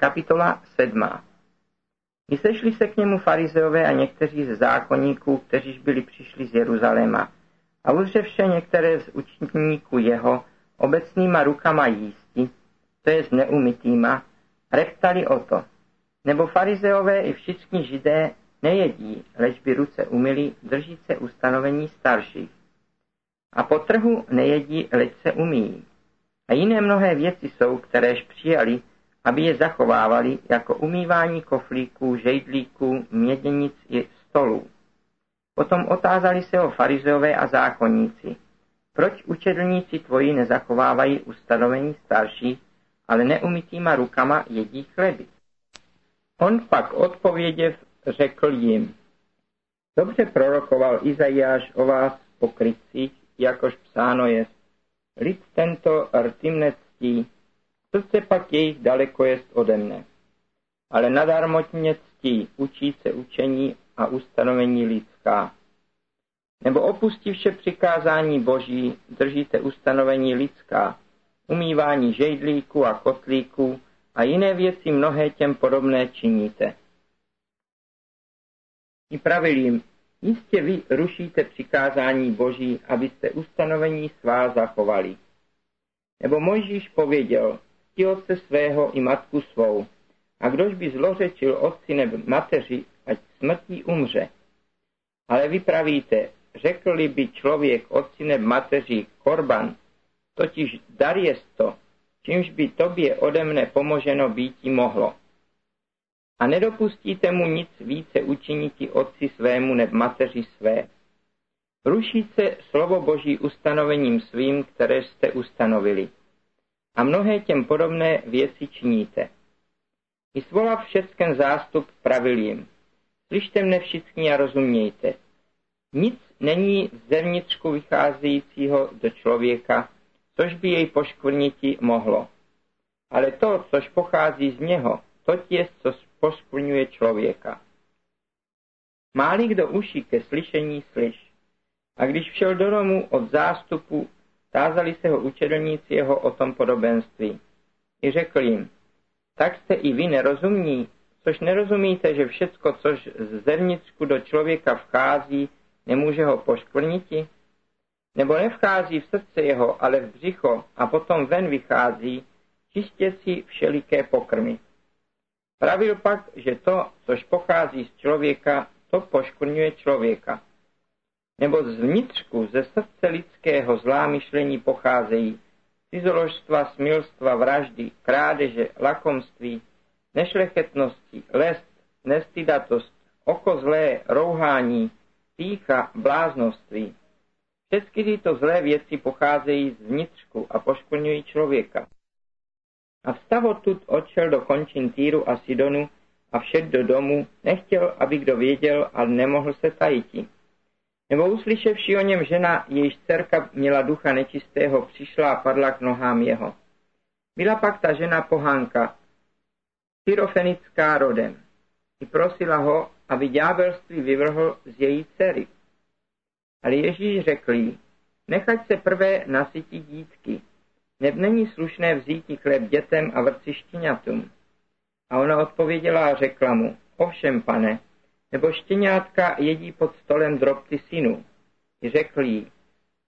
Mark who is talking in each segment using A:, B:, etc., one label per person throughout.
A: Kapitola 7. Vysešli se k němu farizeové a někteří z zákonníků, kteříž byli přišli z Jeruzaléma. A uzřevše některé z učníků jeho obecnýma rukama jísti, to je neumytýma, reptali o to. Nebo farizeové i všichni židé nejedí, lež by ruce umyli, drží se ustanovení starších. A po trhu nejedí, leč se umíjí. A jiné mnohé věci jsou, kteréž přijali, aby je zachovávali jako umývání koflíků, žejdlíků, měděnic i stolů. Potom otázali se o farizeové a zákonníci. Proč učedlníci tvoji nezachovávají ustanovení starší, ale neumytýma rukama jedí chleby? On pak odpověděv řekl jim, dobře prorokoval Izajáš o vás pokrytcích, jakož psáno je, lid tento nectí, Srdce pak jejich daleko jest ode mne. Ale nadarmo mě ctí, učí se učení a ustanovení lidská. Nebo opustí vše přikázání boží, držíte ustanovení lidská, umývání žejdlíků a kotlíků a jiné věci mnohé těm podobné činíte. I pravil jim, jistě vy rušíte přikázání boží, abyste ustanovení svá zachovali. Nebo Mojžíš pověděl, cti otce svého i matku svou. A kdož by zlořečil otci nebo mateři, ať smrtí umře. Ale vy pravíte, řekl by člověk otci nebo mateři korban, totiž dar to, čímž by tobě ode mne pomoženo býti mohlo. A nedopustíte mu nic více učiniti otci svému nebo mateři své. Ruší se slovo Boží ustanovením svým, které jste ustanovili a mnohé těm podobné věci činíte. I svolav všecken zástup pravil jim. Slyšte mne všichni a rozumějte. Nic není zevnitřku vycházejícího do člověka, což by jej poškvrniti mohlo. Ale to, což pochází z něho, to je, co poškvrňuje člověka. Máli kdo uší ke slyšení, slyš. A když všel do domu od zástupu, Tázali se ho učedlníci jeho o tom podobenství. I řekl jim, tak jste i vy nerozumní, což nerozumíte, že všecko, což z zevnitřku do člověka vchází, nemůže ho poškvrniti? Nebo nevchází v srdce jeho, ale v břicho a potom ven vychází, čistě si všeliké pokrmy. Pravil pak, že to, což pochází z člověka, to poškvrňuje člověka nebo z vnitřku, ze srdce lidského zlá myšlení pocházejí cizoložstva, smilstva, vraždy, krádeže, lakomství, nešlechetnosti, lest, nestydatost, oko zlé, rouhání, pícha, bláznoství. Všechny tyto zlé věci pocházejí z vnitřku a poškodňují člověka. A vstav odtud odšel do končin Týru a Sidonu a všet do domu, nechtěl, aby kdo věděl, ale nemohl se tajiti. Nebo uslyševši o něm žena, jejíž dcerka měla ducha nečistého, přišla a padla k nohám jeho. Byla pak ta žena pohánka, pyrofenická rodem, i prosila ho, aby ďábelství vyvrhl z její dcery. Ale Ježíš řekl jí, nechať se prvé nasytit dítky, neb není slušné vzít chléb dětem a vrci štěňatům. A ona odpověděla a řekla mu, ovšem, pane, nebo štěňátka jedí pod stolem drobty synu. Řekl jí,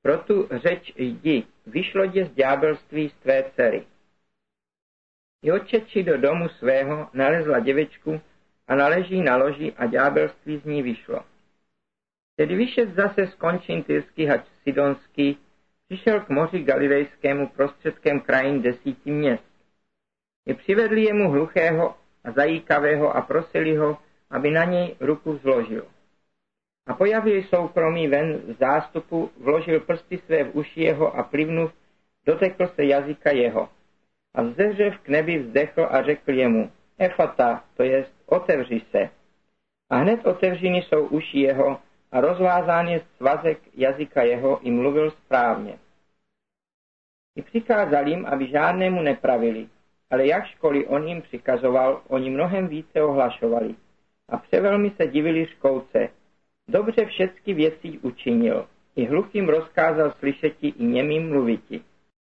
A: pro tu řeč jdi, vyšlo dě z ďábelství z tvé dcery. I odčetši do domu svého nalezla děvečku a naleží na loži a ďábelství z ní vyšlo. Tedy vyšet zase skončin tyrský hač sidonský, přišel k moři galilejskému prostředkem krajin desíti měst. I přivedli jemu hluchého a zajíkavého a prosili ho, aby na něj ruku zložil. A pojavil soukromý ven z zástupu, vložil prsty své v uši jeho a plivnuv, dotekl se jazyka jeho. A vzeřev k nebi vzdechl a řekl jemu, Efata, to jest, otevři se. A hned otevřeny jsou uši jeho a rozvázán je svazek jazyka jeho i mluvil správně. I přikázal jim, aby žádnému nepravili, ale jak on jim přikazoval, oni mnohem více ohlašovali a převelmi se divili škouce. Dobře všechny věcí učinil. I hluchým rozkázal slyšeti i němým mluviti.